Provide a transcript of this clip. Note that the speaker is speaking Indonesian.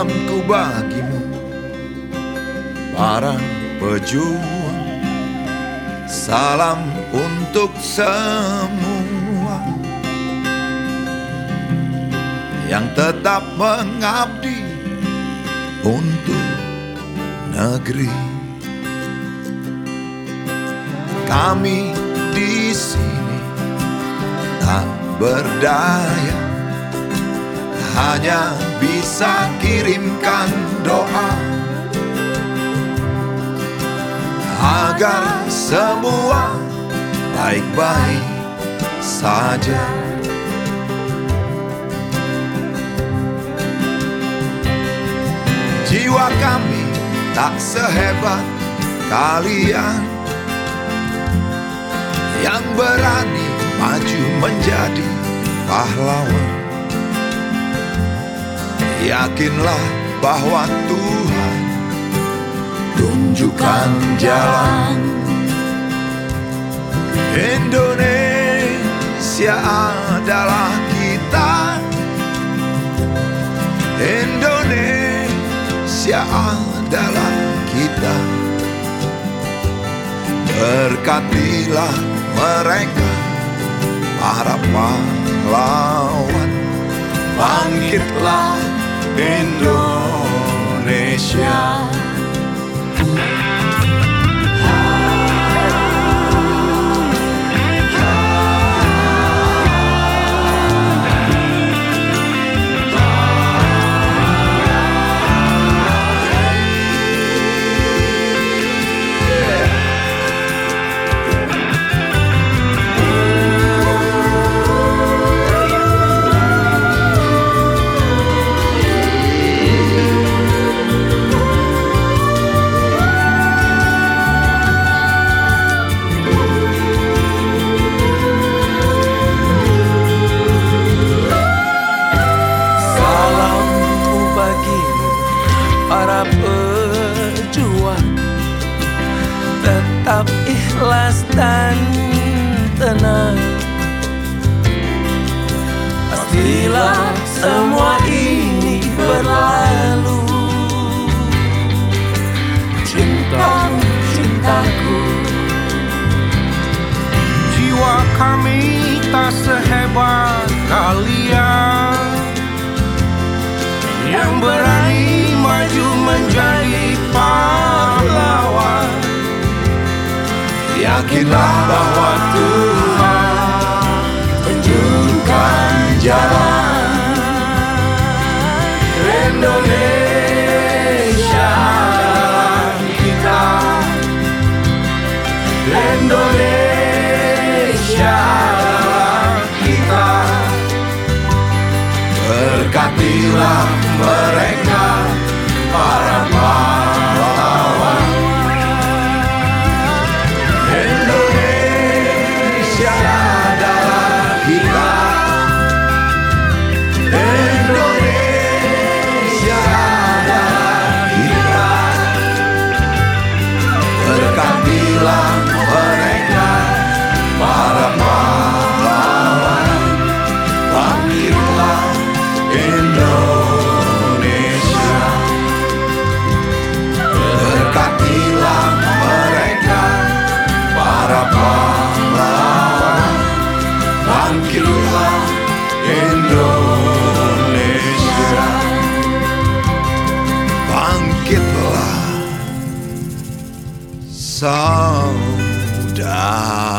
Salamku bagimu. Para pejuang Salam untuk semua. Yang tetap mengabdi Untuk negeri. Kami di sini tak berdaya Hanya bisa kirimkan doa. Agar semua baik-baik saja. Jiwa kami tak sehebat kalian Yang berani maju menjadi pahlawan Yakinlah bahwa Tuhan tunjukkan jalan. Indonesia adalah kita. Indonesia adalah kita. Berkatilah mereka para Indonesia para pejuang Tetap ikhlas dan tenang. Pastilah semua ini berlalu. Cintamu, cintaku. Jiwa kami tak sehebat kalian Yakinlah bahwa Tuhan tunjukkan jalan. Indonesia kita. Indonesia adalah kita. Berkatilah mereka all down.